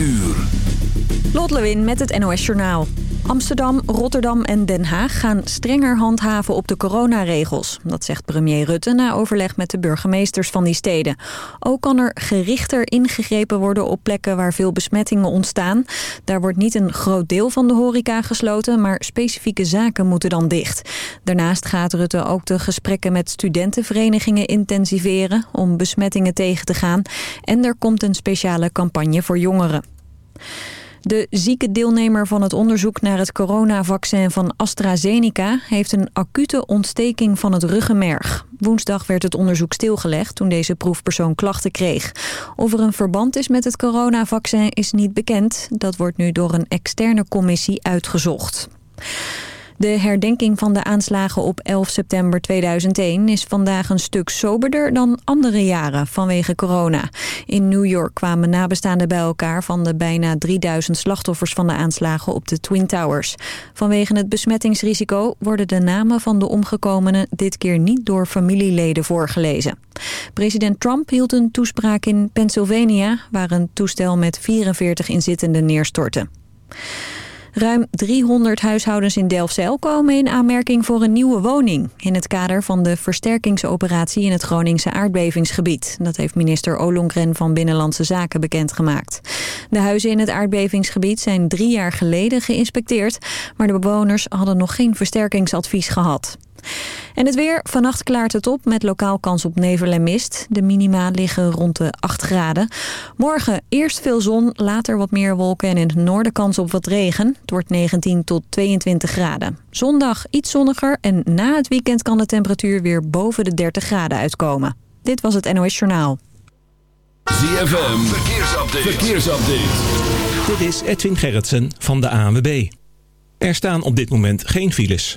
uur. Lot Lewin met het NOS Journaal. Amsterdam, Rotterdam en Den Haag gaan strenger handhaven op de coronaregels. Dat zegt premier Rutte na overleg met de burgemeesters van die steden. Ook kan er gerichter ingegrepen worden op plekken waar veel besmettingen ontstaan. Daar wordt niet een groot deel van de horeca gesloten, maar specifieke zaken moeten dan dicht. Daarnaast gaat Rutte ook de gesprekken met studentenverenigingen intensiveren om besmettingen tegen te gaan. En er komt een speciale campagne voor jongeren. De zieke deelnemer van het onderzoek naar het coronavaccin van AstraZeneca... heeft een acute ontsteking van het ruggenmerg. Woensdag werd het onderzoek stilgelegd toen deze proefpersoon klachten kreeg. Of er een verband is met het coronavaccin is niet bekend. Dat wordt nu door een externe commissie uitgezocht. De herdenking van de aanslagen op 11 september 2001 is vandaag een stuk soberder dan andere jaren vanwege corona. In New York kwamen nabestaanden bij elkaar van de bijna 3000 slachtoffers van de aanslagen op de Twin Towers. Vanwege het besmettingsrisico worden de namen van de omgekomenen dit keer niet door familieleden voorgelezen. President Trump hield een toespraak in Pennsylvania waar een toestel met 44 inzittenden neerstortte. Ruim 300 huishoudens in Delfzijl komen in aanmerking voor een nieuwe woning... in het kader van de versterkingsoperatie in het Groningse aardbevingsgebied. Dat heeft minister Olongren van Binnenlandse Zaken bekendgemaakt. De huizen in het aardbevingsgebied zijn drie jaar geleden geïnspecteerd... maar de bewoners hadden nog geen versterkingsadvies gehad. En het weer. Vannacht klaart het op met lokaal kans op nevel en mist. De minima liggen rond de 8 graden. Morgen eerst veel zon, later wat meer wolken en in het noorden kans op wat regen. Het wordt 19 tot 22 graden. Zondag iets zonniger en na het weekend kan de temperatuur weer boven de 30 graden uitkomen. Dit was het NOS Journaal. ZFM, verkeersupdate. verkeersupdate. Dit is Edwin Gerritsen van de ANWB. Er staan op dit moment geen files.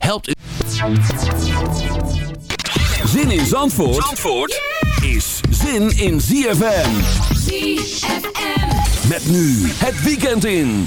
Helpt u... Zin in Zandvoort, Zandvoort is zin in ZFM. ZFM. Met nu het weekend in.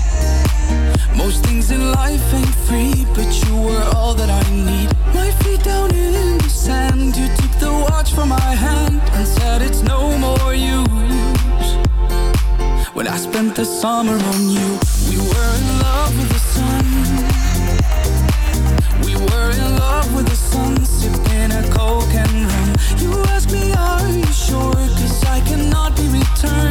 Most things in life ain't free, but you were all that I need. My feet down in the sand, you took the watch from my hand and said it's no more use. When I spent the summer on you, we were in love with the sun. We were in love with the sun, sipping a coke and rum. You asked me, are you sure? Cause I cannot be returned.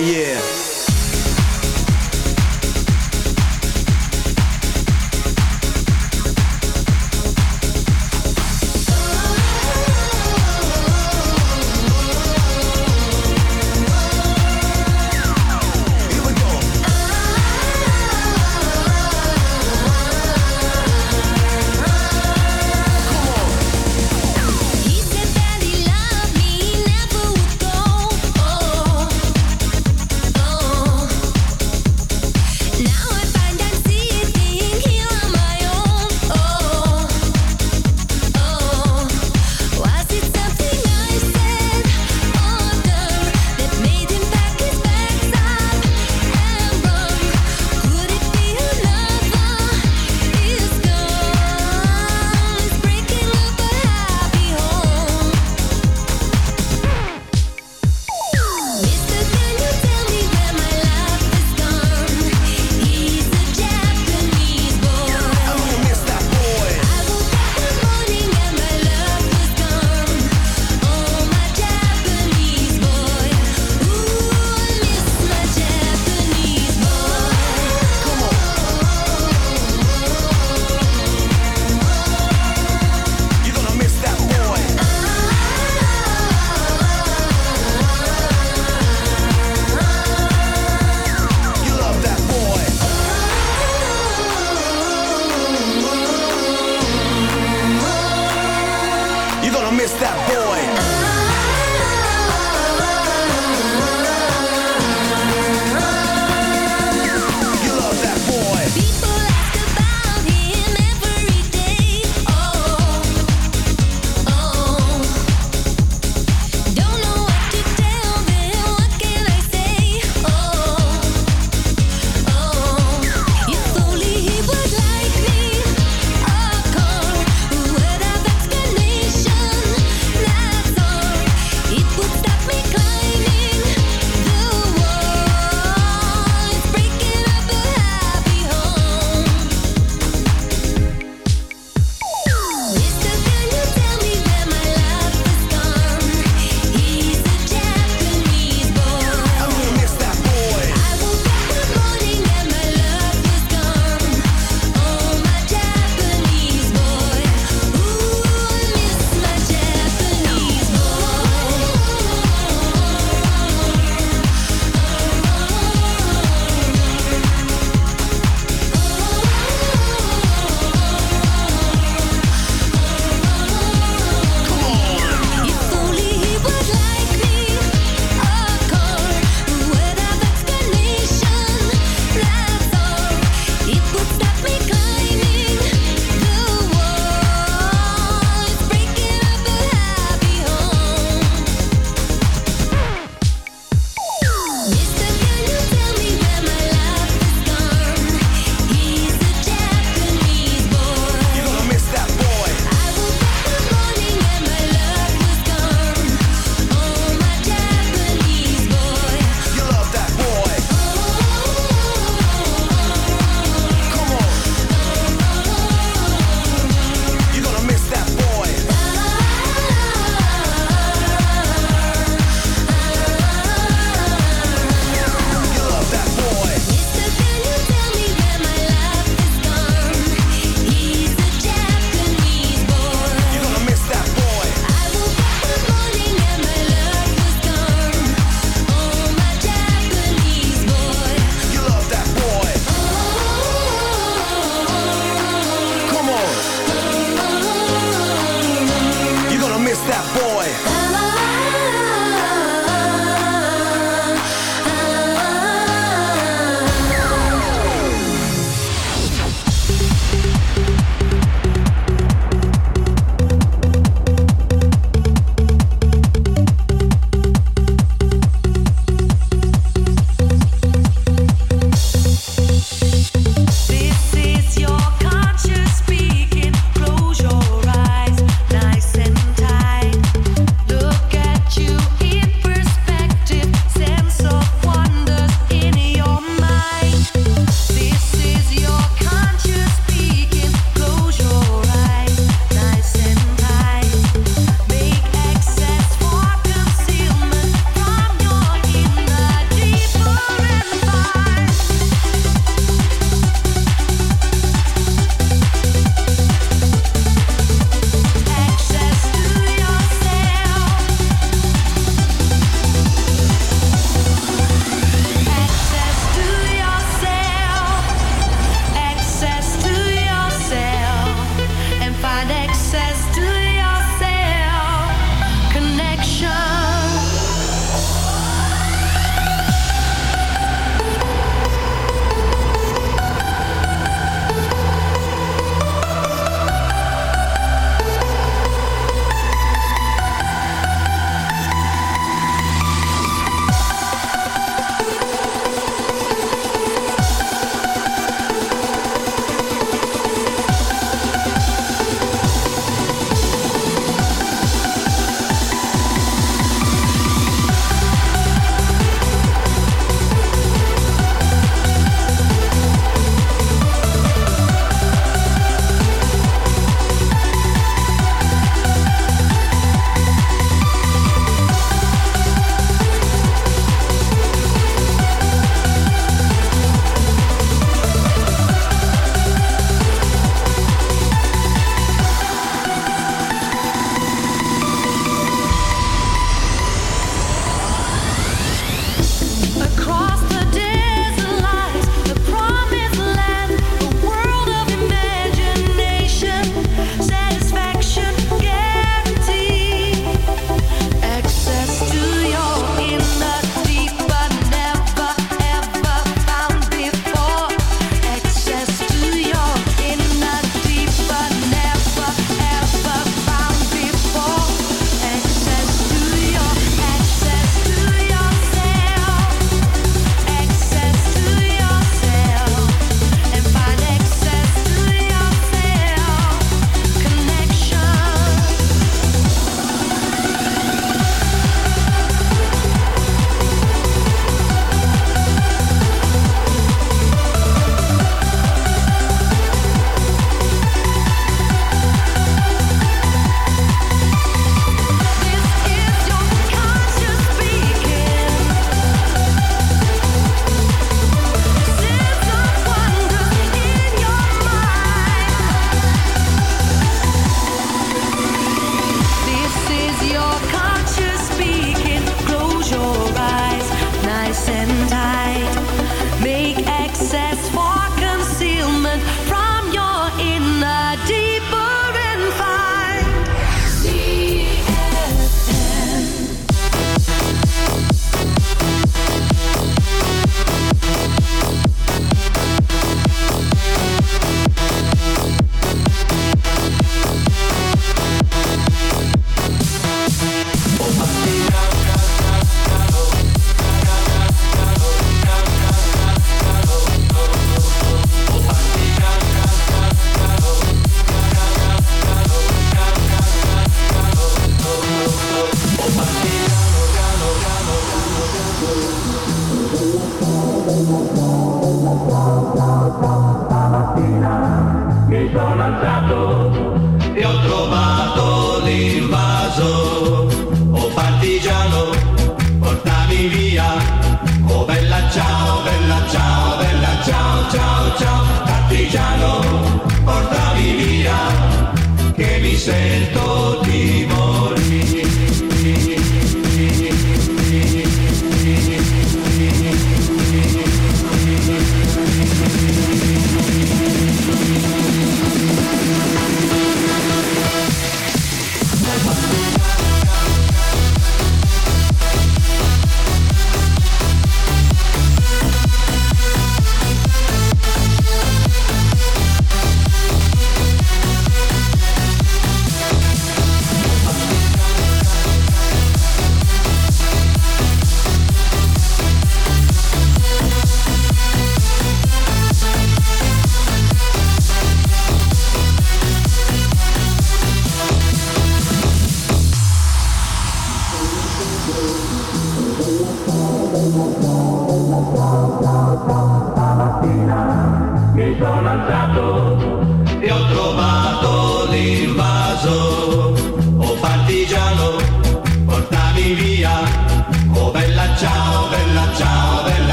耶。